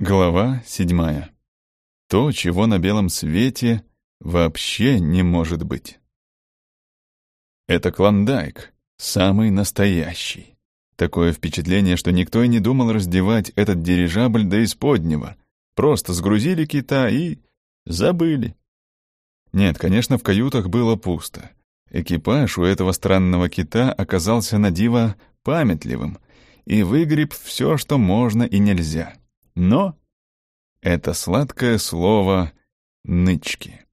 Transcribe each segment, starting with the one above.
Глава седьмая. То, чего на белом свете вообще не может быть. Это клондайк, самый настоящий. Такое впечатление, что никто и не думал раздевать этот дирижабль до исподнего. Просто сгрузили кита и... забыли. Нет, конечно, в каютах было пусто. Экипаж у этого странного кита оказался на диво памятливым и выгреб все, что можно и нельзя. Но это сладкое слово «нычки».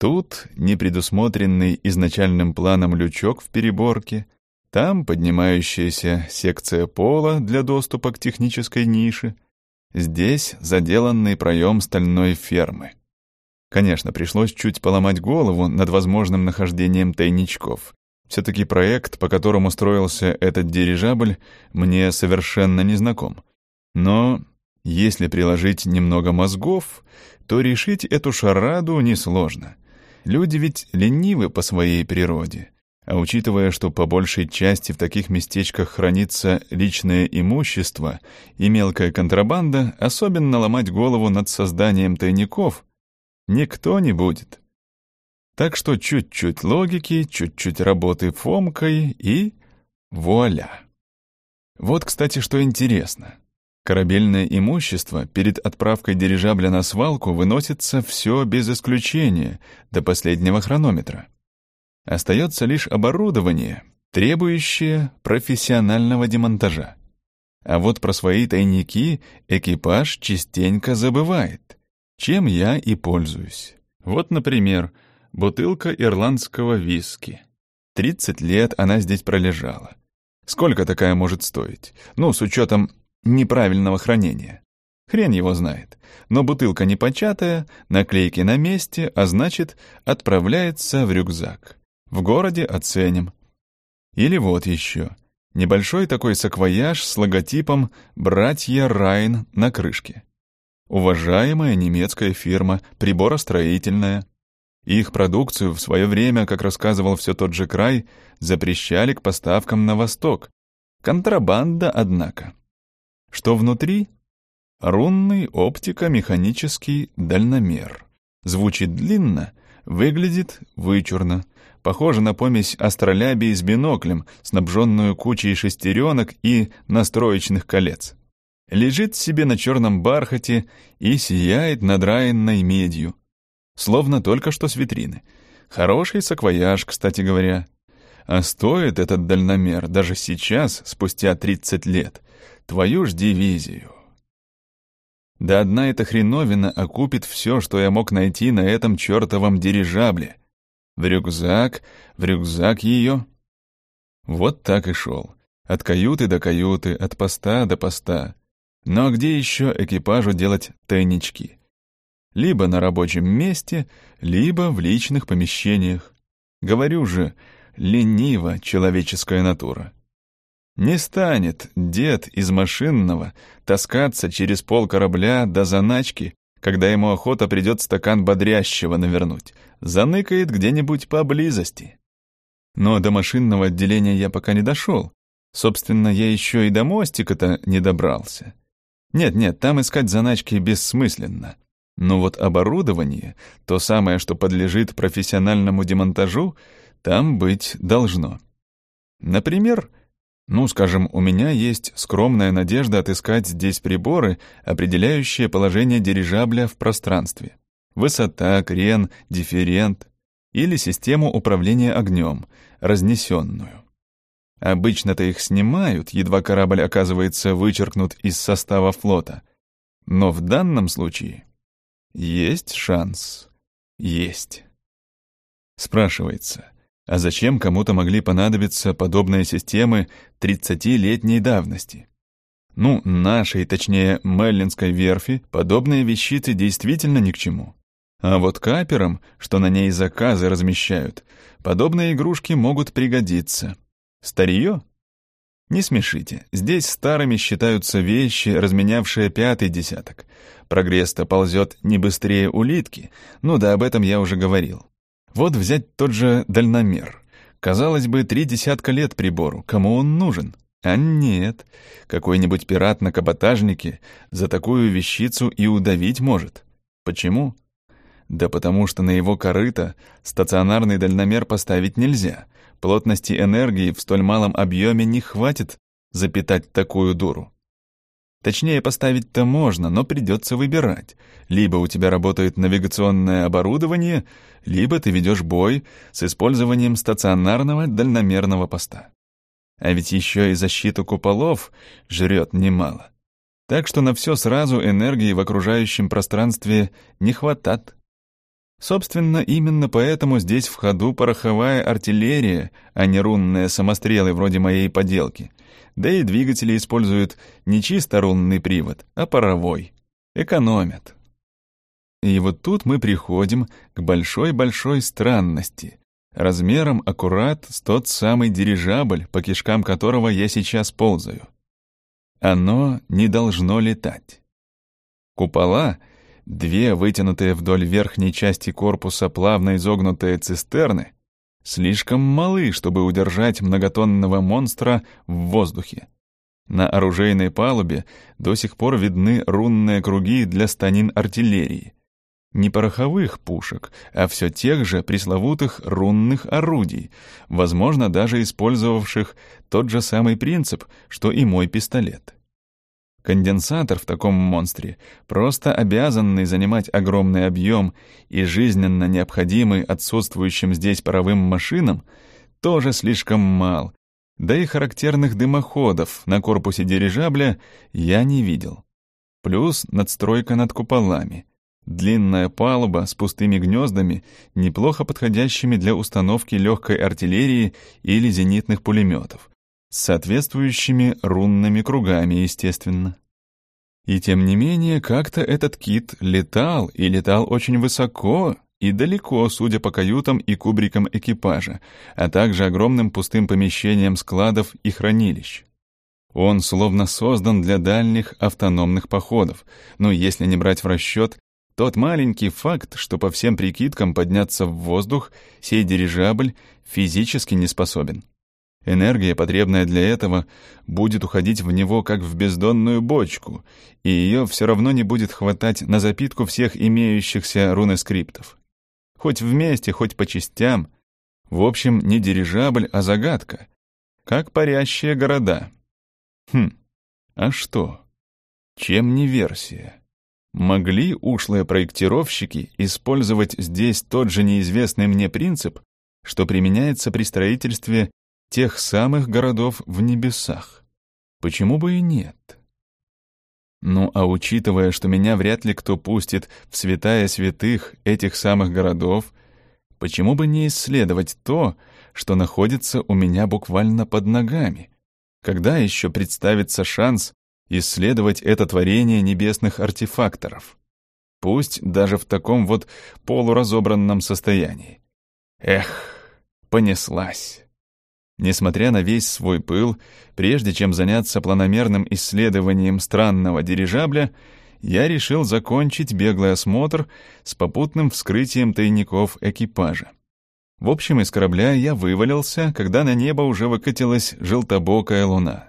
Тут непредусмотренный изначальным планом лючок в переборке, там поднимающаяся секция пола для доступа к технической нише, здесь заделанный проем стальной фермы. Конечно, пришлось чуть поломать голову над возможным нахождением тайничков. Все-таки проект, по которому строился этот дирижабль, мне совершенно не знаком. Но если приложить немного мозгов, то решить эту шараду несложно. Люди ведь ленивы по своей природе. А учитывая, что по большей части в таких местечках хранится личное имущество и мелкая контрабанда, особенно ломать голову над созданием тайников никто не будет. Так что чуть-чуть логики, чуть-чуть работы Фомкой и вуаля. Вот, кстати, что интересно. Корабельное имущество перед отправкой дирижабля на свалку выносится все без исключения, до последнего хронометра. Остается лишь оборудование, требующее профессионального демонтажа. А вот про свои тайники экипаж частенько забывает, чем я и пользуюсь. Вот, например, бутылка ирландского виски. 30 лет она здесь пролежала. Сколько такая может стоить? Ну, с учетом неправильного хранения. Хрен его знает. Но бутылка не початая, наклейки на месте, а значит, отправляется в рюкзак. В городе оценим. Или вот еще. Небольшой такой саквояж с логотипом «Братья Райн» на крышке. Уважаемая немецкая фирма, приборостроительная. Их продукцию в свое время, как рассказывал все тот же край, запрещали к поставкам на восток. Контрабанда, однако. Что внутри? Рунный оптико-механический дальномер. Звучит длинно, выглядит вычурно. Похоже на помесь астролябии с биноклем, снабженную кучей шестеренок и настроечных колец. Лежит себе на черном бархате и сияет надраенной медью. Словно только что с витрины. Хороший саквояж, кстати говоря. А стоит этот дальномер даже сейчас, спустя 30 лет, твою ж дивизию. Да одна эта хреновина окупит все, что я мог найти на этом чертовом дирижабле. В рюкзак, в рюкзак ее. Вот так и шел. От каюты до каюты, от поста до поста. Но где еще экипажу делать тайнички? Либо на рабочем месте, либо в личных помещениях. Говорю же, ленива человеческая натура. Не станет дед из машинного таскаться через пол корабля до заначки, когда ему охота придет стакан бодрящего навернуть. Заныкает где-нибудь поблизости. Но до машинного отделения я пока не дошел. Собственно, я еще и до мостика-то не добрался. Нет-нет, там искать заначки бессмысленно. Но вот оборудование, то самое, что подлежит профессиональному демонтажу, там быть должно. Например, ну, скажем, у меня есть скромная надежда отыскать здесь приборы, определяющие положение дирижабля в пространстве. Высота, крен, дифферент или систему управления огнем, разнесенную. Обычно-то их снимают, едва корабль оказывается вычеркнут из состава флота. Но в данном случае есть шанс. Есть. Спрашивается, а зачем кому-то могли понадобиться подобные системы 30-летней давности? Ну, нашей, точнее, Меллинской верфи, подобные вещицы действительно ни к чему. А вот каперам, что на ней заказы размещают, подобные игрушки могут пригодиться. Старье? Не смешите, здесь старыми считаются вещи, разменявшие пятый десяток. Прогресс-то ползет не быстрее улитки, ну да об этом я уже говорил. Вот взять тот же дальномер. Казалось бы, три десятка лет прибору, кому он нужен? А нет, какой-нибудь пират на каботажнике за такую вещицу и удавить может. Почему? Да потому что на его корыто стационарный дальномер поставить нельзя. Плотности энергии в столь малом объеме не хватит запитать такую дуру. Точнее, поставить-то можно, но придется выбирать. Либо у тебя работает навигационное оборудование, либо ты ведешь бой с использованием стационарного дальномерного поста. А ведь еще и защита куполов жрет немало. Так что на все сразу энергии в окружающем пространстве не хватает. Собственно, именно поэтому здесь в ходу пороховая артиллерия, а не рунные самострелы вроде моей поделки — да и двигатели используют не чисто рунный привод, а паровой. Экономят. И вот тут мы приходим к большой-большой странности. Размером аккурат с тот самый дирижабль, по кишкам которого я сейчас ползаю. Оно не должно летать. Купола — две вытянутые вдоль верхней части корпуса плавно изогнутые цистерны слишком малы, чтобы удержать многотонного монстра в воздухе. На оружейной палубе до сих пор видны рунные круги для станин артиллерии. Не пороховых пушек, а все тех же пресловутых рунных орудий, возможно, даже использовавших тот же самый принцип, что и мой пистолет. Конденсатор в таком монстре, просто обязанный занимать огромный объем и жизненно необходимый отсутствующим здесь паровым машинам, тоже слишком мал, да и характерных дымоходов на корпусе дирижабля я не видел. Плюс надстройка над куполами. Длинная палуба с пустыми гнездами, неплохо подходящими для установки легкой артиллерии или зенитных пулеметов с соответствующими рунными кругами, естественно. И тем не менее, как-то этот кит летал, и летал очень высоко и далеко, судя по каютам и кубрикам экипажа, а также огромным пустым помещениям складов и хранилищ. Он словно создан для дальних автономных походов, но если не брать в расчет тот маленький факт, что по всем прикидкам подняться в воздух сей дирижабль физически не способен. Энергия, потребная для этого, будет уходить в него как в бездонную бочку, и ее все равно не будет хватать на запитку всех имеющихся рунескриптов. Хоть вместе, хоть по частям. В общем, не дирижабль, а загадка. Как парящие города. Хм, а что? Чем не версия? Могли ушлые проектировщики использовать здесь тот же неизвестный мне принцип, что применяется при строительстве тех самых городов в небесах. Почему бы и нет? Ну, а учитывая, что меня вряд ли кто пустит в святая святых этих самых городов, почему бы не исследовать то, что находится у меня буквально под ногами? Когда еще представится шанс исследовать это творение небесных артефакторов? Пусть даже в таком вот полуразобранном состоянии. Эх, понеслась. Несмотря на весь свой пыл, прежде чем заняться планомерным исследованием странного дирижабля, я решил закончить беглый осмотр с попутным вскрытием тайников экипажа. В общем, из корабля я вывалился, когда на небо уже выкатилась желтобокая луна.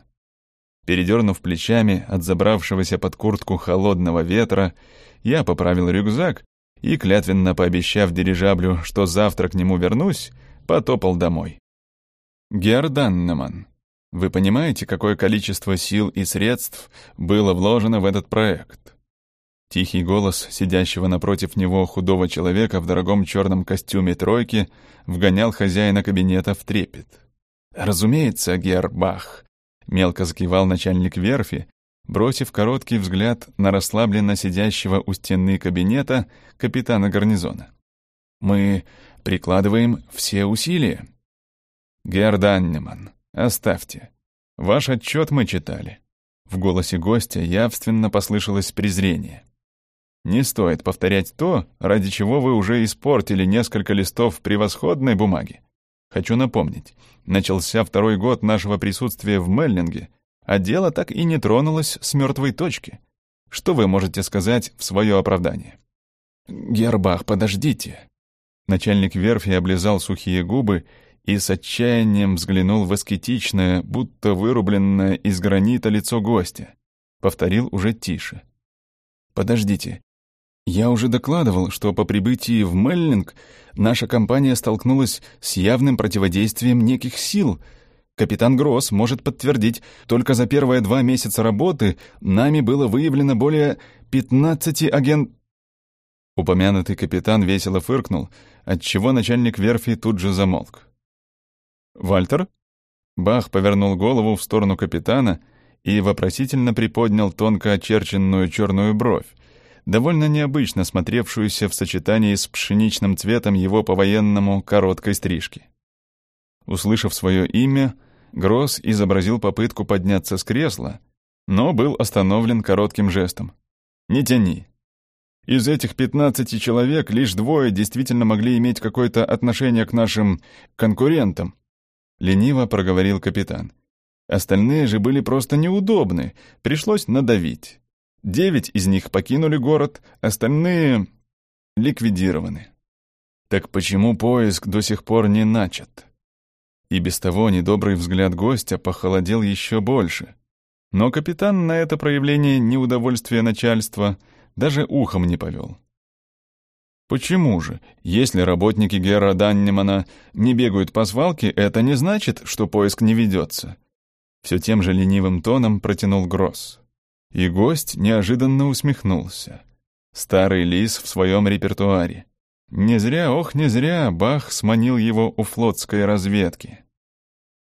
Передернув плечами от забравшегося под куртку холодного ветра, я поправил рюкзак и, клятвенно пообещав дирижаблю, что завтра к нему вернусь, потопал домой. Герданнеман, вы понимаете, какое количество сил и средств было вложено в этот проект? Тихий голос сидящего напротив него худого человека в дорогом черном костюме тройки вгонял хозяина кабинета в трепет. «Разумеется, Гербах», — мелко закивал начальник верфи, бросив короткий взгляд на расслабленно сидящего у стены кабинета капитана гарнизона. «Мы прикладываем все усилия». «Герданнеман, оставьте. Ваш отчет мы читали». В голосе гостя явственно послышалось презрение. «Не стоит повторять то, ради чего вы уже испортили несколько листов превосходной бумаги. Хочу напомнить, начался второй год нашего присутствия в Меллинге, а дело так и не тронулось с мертвой точки. Что вы можете сказать в свое оправдание?» «Гербах, подождите». Начальник верфи облизал сухие губы и с отчаянием взглянул в аскетичное, будто вырубленное из гранита лицо гостя. Повторил уже тише. «Подождите. Я уже докладывал, что по прибытии в Меллинг наша компания столкнулась с явным противодействием неких сил. Капитан Гросс может подтвердить, только за первые два месяца работы нами было выявлено более 15 агент...» Упомянутый капитан весело фыркнул, отчего начальник верфи тут же замолк. «Вальтер?» Бах повернул голову в сторону капитана и вопросительно приподнял тонко очерченную черную бровь, довольно необычно смотревшуюся в сочетании с пшеничным цветом его по-военному короткой стрижки. Услышав свое имя, Гросс изобразил попытку подняться с кресла, но был остановлен коротким жестом. «Не тяни. Из этих пятнадцати человек лишь двое действительно могли иметь какое-то отношение к нашим конкурентам. Лениво проговорил капитан. Остальные же были просто неудобны, пришлось надавить. Девять из них покинули город, остальные ликвидированы. Так почему поиск до сих пор не начат? И без того недобрый взгляд гостя похолодел еще больше. Но капитан на это проявление неудовольствия начальства даже ухом не повел. Почему же? Если работники Гера Даннемана не бегают по свалке, это не значит, что поиск не ведется. Все тем же ленивым тоном протянул Гросс. И гость неожиданно усмехнулся. Старый лис в своем репертуаре. Не зря, ох, не зря Бах сманил его у флотской разведки.